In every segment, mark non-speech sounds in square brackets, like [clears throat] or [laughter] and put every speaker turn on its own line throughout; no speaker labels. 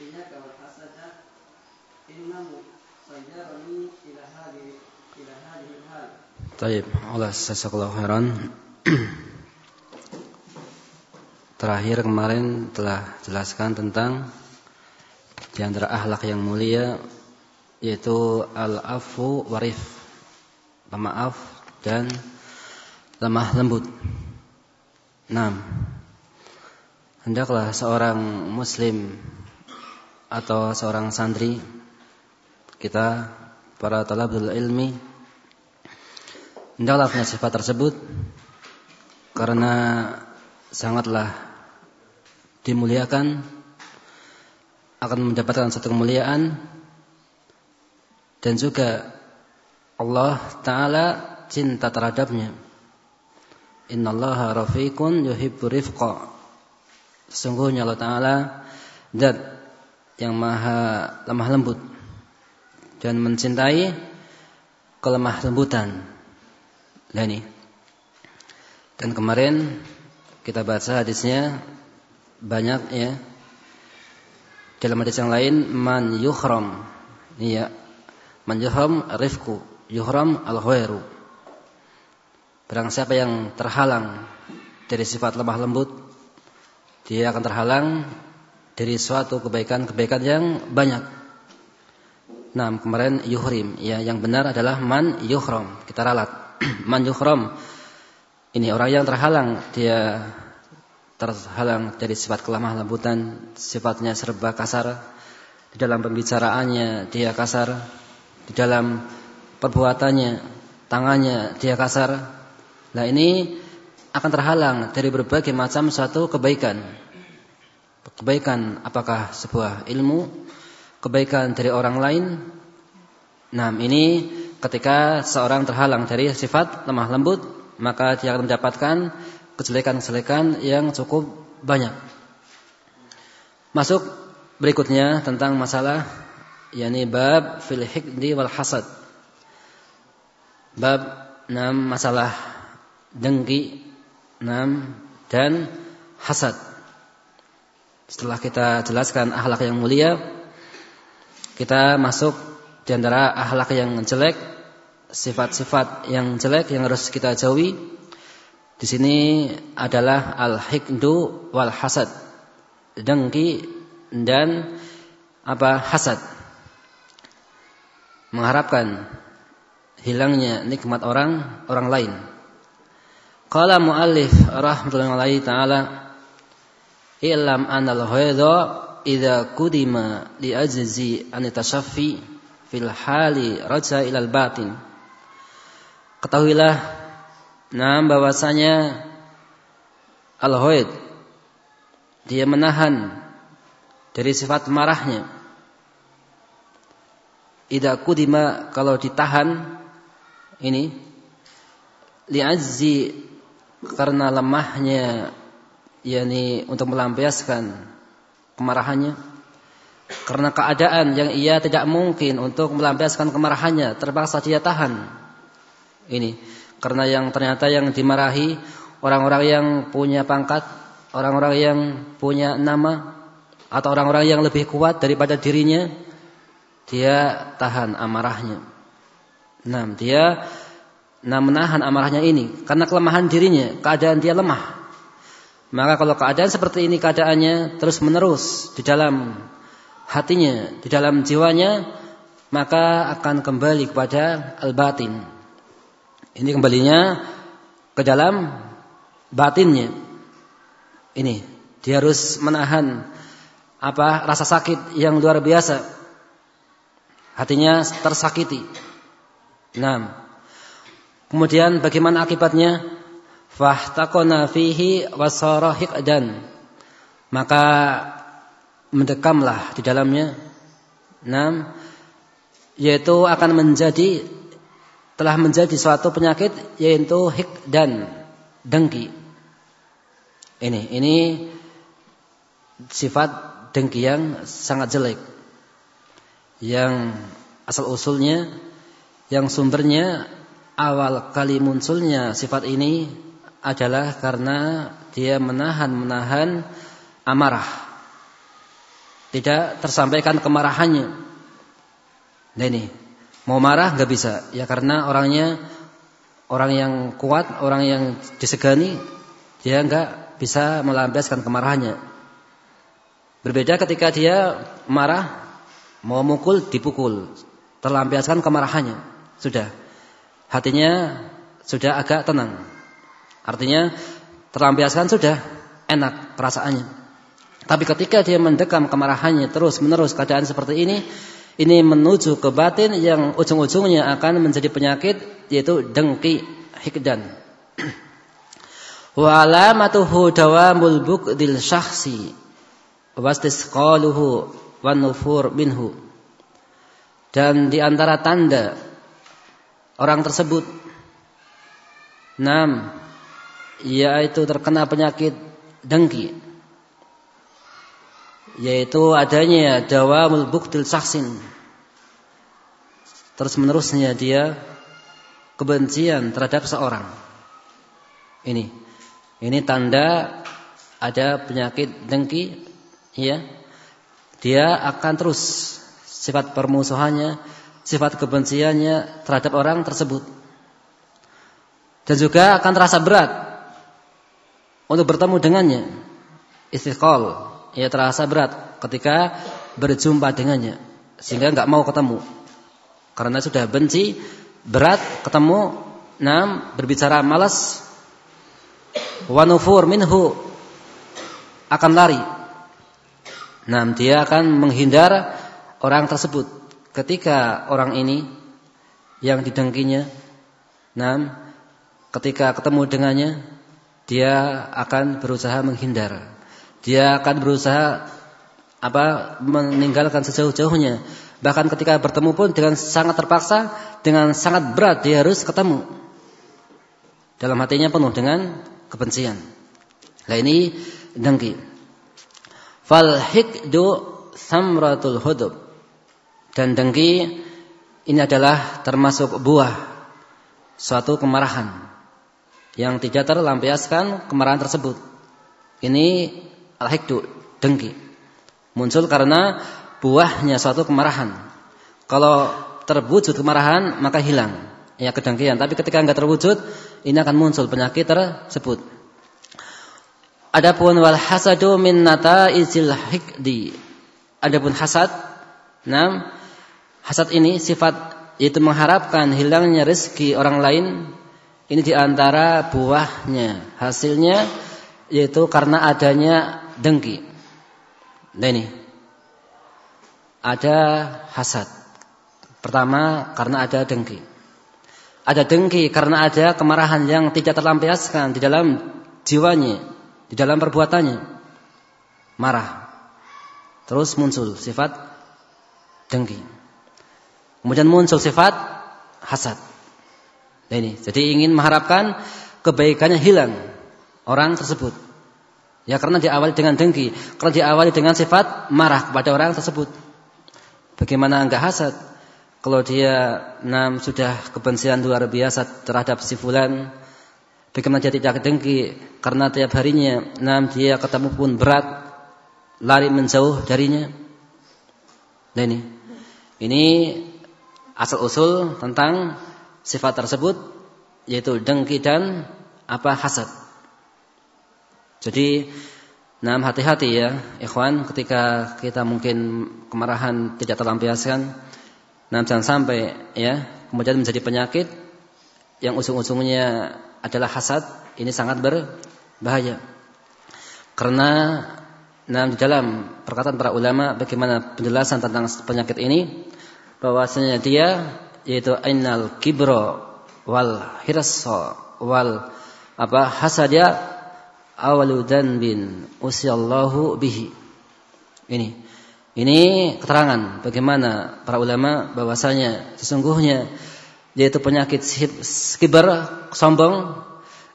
إياك والحسد إنه صيرني إلى هذه إلى هذه الحال
طيب Allah jazakallahu khairan Terakhir kemarin telah jelaskan tentang di antara akhlak yang mulia yaitu al-afu warif, pemaaf dan lemah lembut. Nah, hendaklah seorang muslim atau seorang santri kita para talabul ilmi hendaklah punya sifat tersebut karena sangatlah dimuliakan akan mendapatkan satu kemuliaan dan juga Allah taala cinta terhadapnya. Innallaha rafiqun yuhibbu rifqa. Sesungguhnya Allah taala zat yang maha lemah lembut dan mencintai kelemah lembutan. Nah ini. Dan kemarin kita baca hadisnya banyak ya. Dalam hadis yang lain man yuhram. Iya. Man yuhram rifku, yuhram al-ghairu. Barang siapa yang terhalang dari sifat lemah lembut, dia akan terhalang dari suatu kebaikan-kebaikan yang banyak. Nah, kemarin yuhrim, ya yang benar adalah man yuhram. Kita ralat. [clears throat] man yuhram. Ini orang yang terhalang, dia terhalang dari sifat kelemah lembutan, sifatnya serba kasar, di dalam pembicaraannya dia kasar, di dalam perbuatannya, tangannya dia kasar. Nah ini akan terhalang dari berbagai macam suatu kebaikan. Kebaikan apakah sebuah ilmu, kebaikan dari orang lain. Nah ini ketika seorang terhalang dari sifat lemah lembut, maka dia akan mendapatkan kejelekan-kejelekan yang cukup banyak. Masuk berikutnya tentang masalah yakni bab fil hikdi wal hasad. Bab enam masalah dengki enam dan hasad. Setelah kita jelaskan akhlak yang mulia, kita masuk di antara akhlak yang jelek, sifat-sifat yang jelek yang harus kita jauhi di sini adalah al-hikdu wal hasad. Dengki dan apa hasad. Mengharapkan hilangnya nikmat orang orang lain. Qala muallif rahmatullahi taala I'lam anal ghaidha idza kudima li ajzi an tashaffi fil hali raja ilal batin. Ketahuilah Nah, bahwasanya al-ghaid dia menahan dari sifat marahnya. Idza kudima kalau ditahan ini li'azzi karena lemahnya yakni untuk melampiaskan kemarahannya karena keadaan yang ia tidak mungkin untuk melampiaskan kemarahannya terpaksa dia tahan ini karena yang ternyata yang dimarahi orang-orang yang punya pangkat, orang-orang yang punya nama atau orang-orang yang lebih kuat daripada dirinya, dia tahan amarahnya. Nah, dia nah menahan amarahnya ini karena kelemahan dirinya, keadaan dia lemah. Maka kalau keadaan seperti ini keadaannya terus menerus di dalam hatinya, di dalam jiwanya, maka akan kembali kepada al-batin, ini kembalinya ke dalam batinnya. Ini dia harus menahan apa rasa sakit yang luar biasa. Hatinya tersakiti. Nah, kemudian bagaimana akibatnya? Fahtaqona fihi wasara dan Maka mendekamlah di dalamnya. Nah, yaitu akan menjadi telah menjadi suatu penyakit yaitu hik dan dengki. Ini ini sifat dengki yang sangat jelek. Yang asal usulnya yang sumbernya awal kali munculnya sifat ini adalah karena dia menahan-menahan amarah. Tidak tersampaikan kemarahannya. Nah ini, mau marah nggak bisa. Ya karena orangnya orang yang kuat, orang yang disegani, dia nggak bisa melampiaskan kemarahannya. Berbeda ketika dia marah, mau mukul, dipukul. Terlampiaskan kemarahannya. Sudah. Hatinya sudah agak tenang. Artinya terlampiaskan sudah enak perasaannya. Tapi ketika dia mendekam kemarahannya terus menerus keadaan seperti ini, ini menuju ke batin yang ujung-ujungnya akan menjadi penyakit yaitu dengki hikdan. [clears throat] Wa alamatuhu dawamul bukdil syakhsi wastisqaluhu wan nufur minhu. Dan di antara tanda orang tersebut enam yaitu terkena penyakit dengki yaitu adanya dawamul buktil saksin terus menerusnya dia kebencian terhadap seorang. Ini ini tanda ada penyakit dengki ya. Dia akan terus sifat permusuhannya sifat kebenciannya terhadap orang tersebut. Dan juga akan terasa berat untuk bertemu dengannya. Istiqol ya terasa berat ketika berjumpa dengannya sehingga nggak mau ketemu. Karena sudah benci berat ketemu nam berbicara malas. Wanufur minhu akan lari. Nam dia akan menghindar orang tersebut. Ketika orang ini yang didengkinya nam ketika ketemu dengannya dia akan berusaha menghindar dia akan berusaha apa meninggalkan sejauh-jauhnya. Bahkan ketika bertemu pun dengan sangat terpaksa, dengan sangat berat dia harus ketemu. Dalam hatinya penuh dengan kebencian. Nah ini dengki. Fal hikdu samratul hudub. Dan dengki ini adalah termasuk buah suatu kemarahan yang tidak terlampiaskan kemarahan tersebut. Ini al-hikdu, dengki. Muncul karena buahnya suatu kemarahan. Kalau terwujud kemarahan maka hilang ya kedengkian. Tapi ketika enggak terwujud, ini akan muncul penyakit tersebut. Adapun wal hasadu min nataizil hikdi. Adapun hasad, nam hasad ini sifat yaitu mengharapkan hilangnya rezeki orang lain ini di antara buahnya hasilnya yaitu karena adanya dengki. Nah ini. Ada hasad. Pertama karena ada dengki. Ada dengki karena ada kemarahan yang tidak terlampiaskan di dalam jiwanya, di dalam perbuatannya. Marah. Terus muncul sifat dengki. Kemudian muncul sifat hasad. Nah ini, jadi ingin mengharapkan kebaikannya hilang orang tersebut. Ya karena diawali dengan dengki, karena diawali dengan sifat marah kepada orang tersebut. Bagaimana enggak hasad? Kalau dia nam sudah kebencian luar biasa terhadap si fulan, bagaimana dia tidak dengki karena tiap harinya nam dia ketemu pun berat, lari menjauh darinya. Nah ini, ini asal usul tentang sifat tersebut yaitu dengki dan apa hasad. Jadi Nah, hati-hati ya, ikhwan, ketika kita mungkin kemarahan tidak terlampiaskan, nah jangan sampai ya, kemudian menjadi penyakit yang ujung-ujungnya adalah hasad, ini sangat berbahaya. Karena nah di dalam perkataan para ulama bagaimana penjelasan tentang penyakit ini bahwasanya dia yaitu ainal kibro wal hirsa wal apa hasadya awalu bin usyallahu bihi. Ini. Ini keterangan bagaimana para ulama bahwasanya sesungguhnya yaitu penyakit kibar, sombong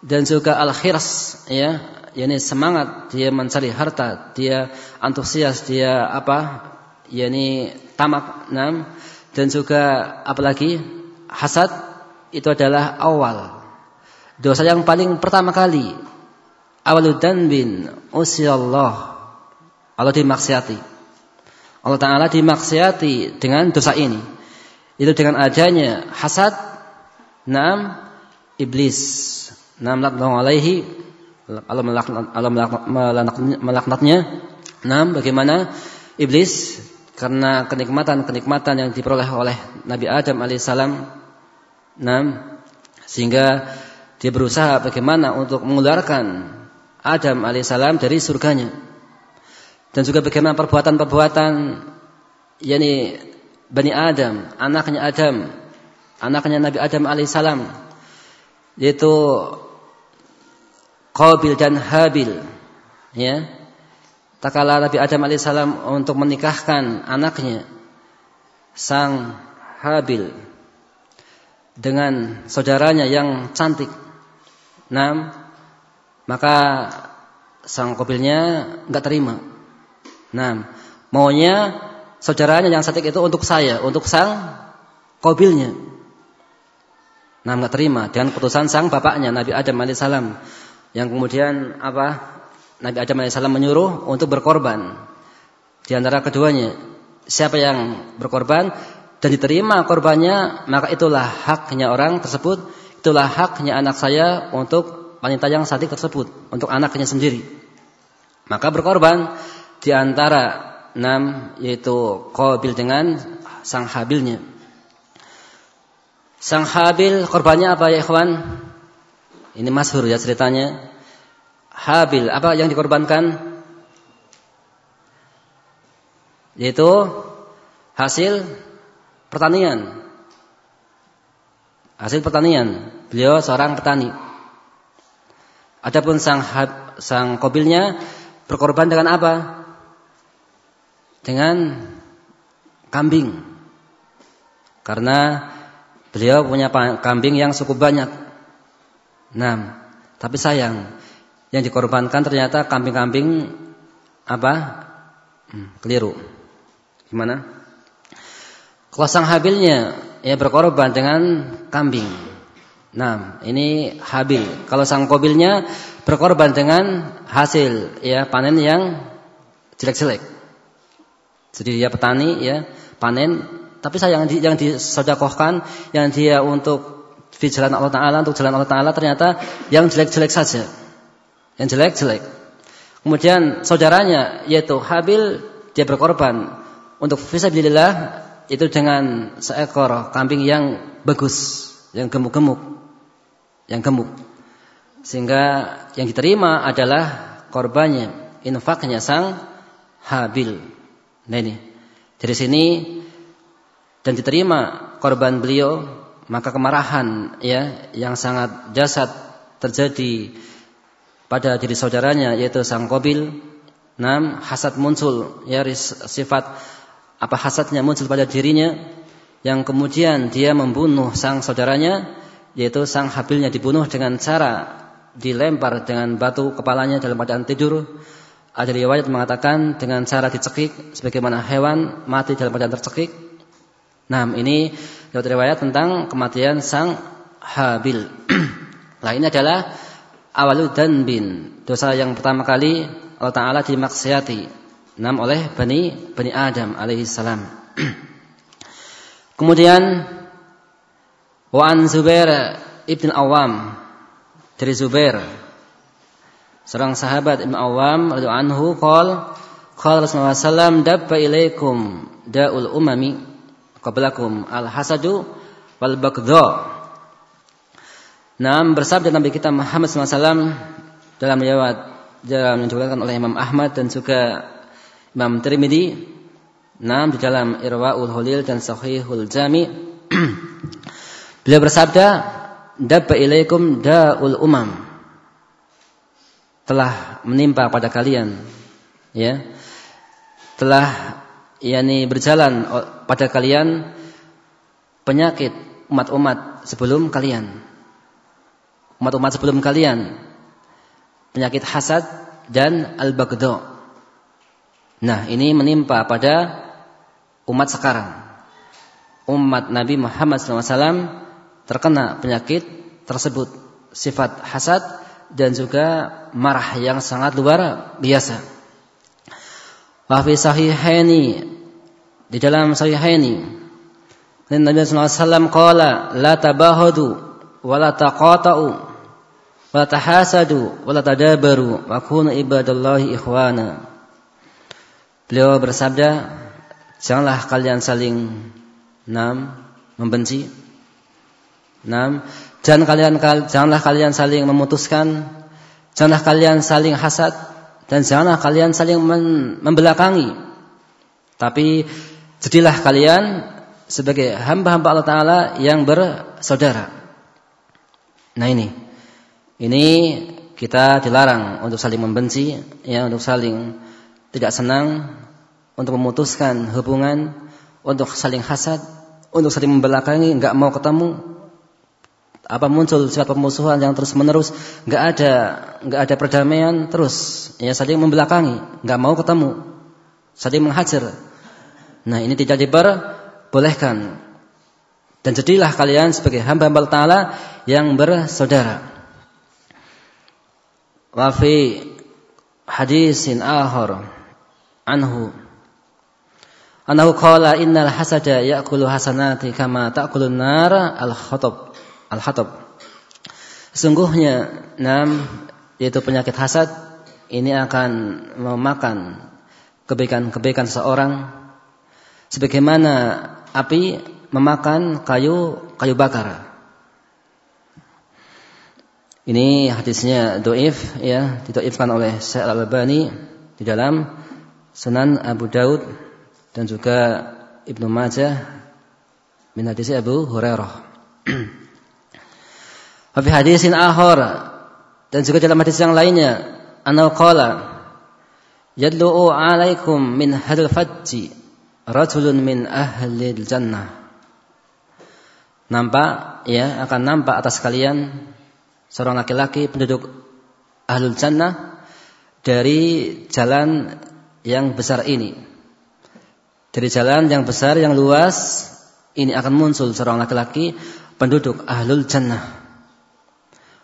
dan juga al-khirs ya, yakni semangat dia mencari harta, dia antusias, dia apa? yakni tamak, nam dan juga apalagi hasad itu adalah awal dosa yang paling pertama kali awalu bin usiyallah Allah dimaksiati Allah Ta'ala dimaksiati dengan dosa ini. Itu dengan adanya hasad, nam, iblis. Nam laknat alaihi, Allah melaknatnya. Nam, bagaimana iblis karena kenikmatan-kenikmatan yang diperoleh oleh Nabi Adam alaihissalam. Nam, sehingga dia berusaha bagaimana untuk mengeluarkan Adam alaihissalam dari surganya. Dan juga bagaimana perbuatan-perbuatan yakni Bani Adam, anaknya Adam, anaknya Nabi Adam alaihissalam yaitu Qabil dan Habil ya tak kala Nabi Adam alaihissalam untuk menikahkan anaknya sang Habil dengan saudaranya yang cantik. Nah, maka sang Qabilnya nggak terima Nah, maunya saudaranya yang cantik itu untuk saya, untuk sang kobilnya. Nah, nggak terima dengan putusan sang bapaknya Nabi Adam alaihissalam yang kemudian apa? Nabi Adam alaihissalam menyuruh untuk berkorban di antara keduanya. Siapa yang berkorban dan diterima korbannya, maka itulah haknya orang tersebut, itulah haknya anak saya untuk wanita yang cantik tersebut, untuk anaknya sendiri. Maka berkorban di antara enam yaitu Qabil dengan sang Habilnya. Sang Habil korbannya apa ya ikhwan? Ini masyhur ya ceritanya. Habil apa yang dikorbankan? Yaitu hasil pertanian. Hasil pertanian. Beliau seorang petani. Adapun sang sang Qabilnya berkorban dengan apa? dengan kambing. Karena beliau punya kambing yang cukup banyak. Nah, tapi sayang yang dikorbankan ternyata kambing-kambing apa? Hmm, keliru. Gimana? Kalau Habilnya ya berkorban dengan kambing. Nah, ini Habil. Kalau sang Kobilnya berkorban dengan hasil ya panen yang jelek-jelek. Jadi dia petani ya, panen, tapi sayang yang disodakohkan, yang dia untuk di jalan Allah Taala, untuk jalan Allah Taala ternyata yang jelek-jelek saja, yang jelek-jelek. Kemudian saudaranya yaitu Habil dia berkorban untuk fisabilillah itu dengan seekor kambing yang bagus, yang gemuk-gemuk, yang gemuk. Sehingga yang diterima adalah korbannya, infaknya sang Habil. Nah ini dari sini dan diterima korban beliau maka kemarahan ya yang sangat jasad terjadi pada diri saudaranya yaitu sang Qabil enam hasad muncul ya sifat apa hasadnya muncul pada dirinya yang kemudian dia membunuh sang saudaranya yaitu sang Habilnya dibunuh dengan cara dilempar dengan batu kepalanya dalam keadaan tidur ada riwayat mengatakan dengan cara dicekik sebagaimana hewan mati dalam keadaan tercekik. Nah, ini riwayat tentang kematian sang Habil. [clears throat] nah, adalah awalud bin dosa yang pertama kali Allah Taala dimaksiati nam oleh bani bani Adam alaihi salam. [clears throat] Kemudian wa an Zubair ibn Awam dari Zubair Seorang sahabat Ibn Awam radhiyallahu anhu qol qala Rasulullah sallam dabba ilaikum da'ul umami qablakum al hasadu wal bagdha. Naam bersabda Nabi kita Muhammad SAW dalam riwayat dalam yang oleh Imam Ahmad dan juga Imam Tirmidzi. Naam di dalam Irwaul Hulil dan Sahihul Jami. [clears throat] Beliau bersabda, "Dabba ilaikum da'ul umam." telah menimpa pada kalian ya telah yakni berjalan pada kalian penyakit umat-umat sebelum kalian umat-umat sebelum kalian. Penyakit hasad dan al-baghdha. Nah ini menimpa pada umat sekarang. Umat Nabi Muhammad SAW terkena penyakit tersebut. Sifat hasad dan juga marah yang sangat luar biasa. Wa fi sahihaini di dalam sahihaini Nabi alaihi wasallam qala la tabahadu wa la taqata'u wa tahasadu wa la tadabaru wa ikhwana Beliau bersabda janganlah kalian saling nam membenci nam jangan kalian janganlah kalian saling memutuskan janganlah kalian saling hasad dan janganlah kalian saling membelakangi tapi jadilah kalian sebagai hamba-hamba Allah Ta'ala yang bersaudara. Nah ini. Ini kita dilarang untuk saling membenci, ya, untuk saling tidak senang, untuk memutuskan hubungan, untuk saling hasad, untuk saling membelakangi, nggak mau ketemu, apa muncul sifat permusuhan yang terus menerus, nggak ada nggak ada perdamaian terus, ya saling membelakangi, nggak mau ketemu, saling menghajar. Nah ini tidak diper bolehkan. Dan jadilah kalian sebagai hamba-hamba Ta'ala yang bersaudara. Fi hadisin akhar anhu Anahu qala innal hasada ya'kulu hasanati kama ta'kulun nar al-khatab al-hatab. Sungguhnya nam yaitu penyakit hasad ini akan memakan kebaikan-kebaikan seorang sebagaimana api memakan kayu kayu bakar. Ini hadisnya doif ya, didoifkan oleh Syekh Al-Albani di dalam Sunan Abu Daud dan juga Ibnu Majah min hadis Abu Hurairah. [clears throat] Wa hadisin akhar dan juga dalam hadis yang lainnya, anau qala yadlu'u alaikum min hadal fajji rajulun min ahli jannah. Nampak ya akan nampak atas kalian seorang laki-laki penduduk ahlul jannah dari jalan yang besar ini. Dari jalan yang besar yang luas ini akan muncul seorang laki-laki penduduk ahlul jannah.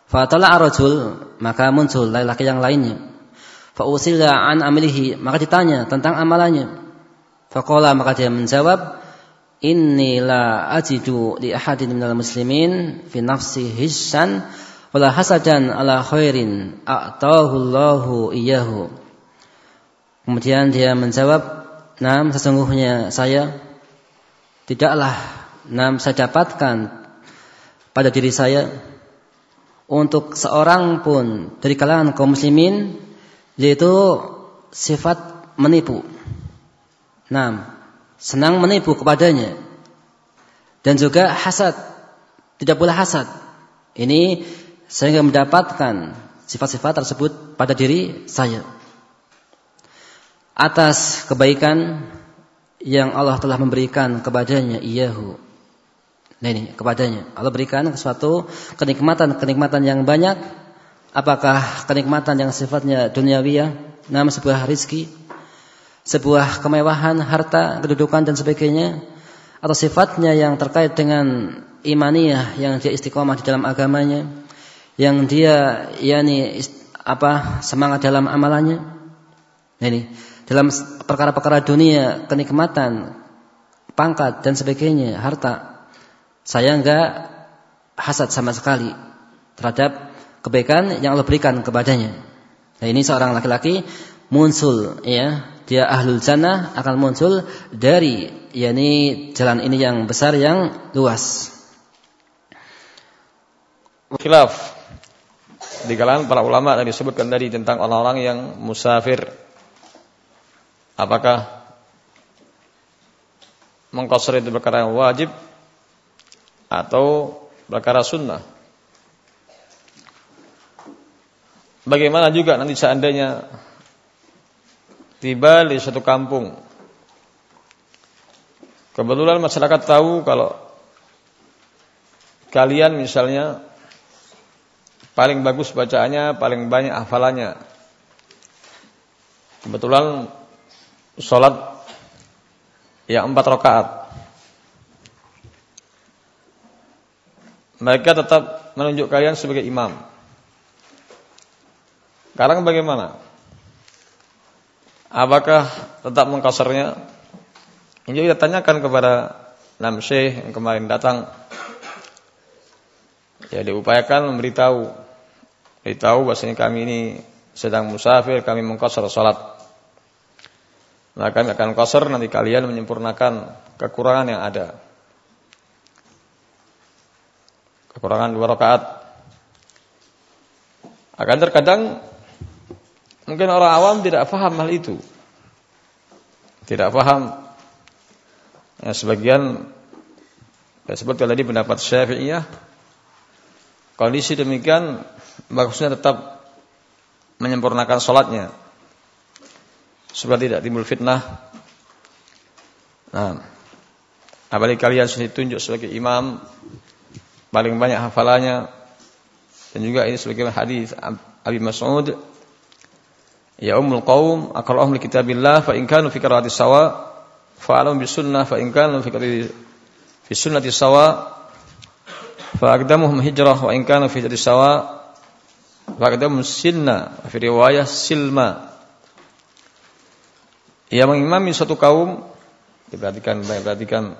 Fatala arajul maka muncul laki-laki yang lainnya. Fausila an amilihi maka ditanya tentang amalannya. Faqala maka dia menjawab, Inni la ajidu li ahadin minal muslimin fi nafsi hissan wala hasadan ala khairin a'tahu Allahu iyyahu. Kemudian dia menjawab, "Nam, sesungguhnya saya tidaklah nam saya dapatkan pada diri saya untuk seorang pun dari kalangan kaum muslimin yaitu sifat menipu Nah, senang menipu kepadanya. Dan juga hasad. Tidak boleh hasad. Ini sehingga mendapatkan sifat-sifat tersebut pada diri saya. Atas kebaikan yang Allah telah memberikan kepadanya iyahu. Nah ini kepadanya. Allah berikan sesuatu kenikmatan-kenikmatan yang banyak. Apakah kenikmatan yang sifatnya duniawiyah, nama sebuah rizki sebuah kemewahan, harta, kedudukan dan sebagainya atau sifatnya yang terkait dengan imaniyah yang dia istiqomah di dalam agamanya, yang dia yakni apa semangat dalam amalannya. Ini dalam perkara-perkara dunia, kenikmatan, pangkat dan sebagainya, harta. Saya enggak hasad sama sekali terhadap kebaikan yang Allah berikan kepadanya. Nah, ini seorang laki-laki muncul ya dia ahlul jannah akan muncul dari yakni jalan ini yang besar yang luas.
Khilaf di kalangan para ulama yang disebutkan tadi tentang orang-orang yang musafir. Apakah mengkosor itu perkara yang wajib atau perkara sunnah? Bagaimana juga nanti seandainya tiba di suatu kampung. Kebetulan masyarakat tahu kalau kalian misalnya paling bagus bacaannya, paling banyak hafalannya. Kebetulan sholat yang empat rakaat. Mereka tetap menunjuk kalian sebagai imam. Sekarang bagaimana? Apakah tetap mengkasarnya Ini kita tanyakan kepada Nam Syekh yang kemarin datang. Ya diupayakan memberitahu. Beritahu bahasanya kami ini sedang musafir, kami mengkosor salat. Nah kami akan kosor, nanti kalian menyempurnakan kekurangan yang ada. Kekurangan dua rakaat. Akan terkadang mungkin orang awam tidak paham hal itu. Tidak paham. Ya, sebagian ya sebutkan tadi pendapat Syafi'iyah kondisi demikian bagusnya tetap menyempurnakan sholatnya. Supaya tidak timbul fitnah. Nah, apalagi kalian sudah ditunjuk sebagai imam paling banyak hafalannya dan juga ini sebagai hadis Abi Mas'ud. Ya ummul qaum aqra'uhum li kitabillah fa in kanu sawa fa alam bis sunnah fa sunnati sawa fa aqdamuhum hijrah wa in kanu fi hijrati sawa. Fa aqdamuhum sinna fi riwayah silma. Ia mengimami suatu kaum diperhatikan perhatikan.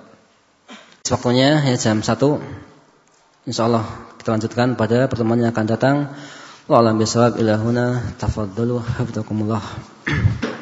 Waktunya ya jam 1 insyaallah kita lanjutkan pada pertemuan yang akan datang. Wa alam bisawab ilahuna tafaddalu habdakumullah [clears throat]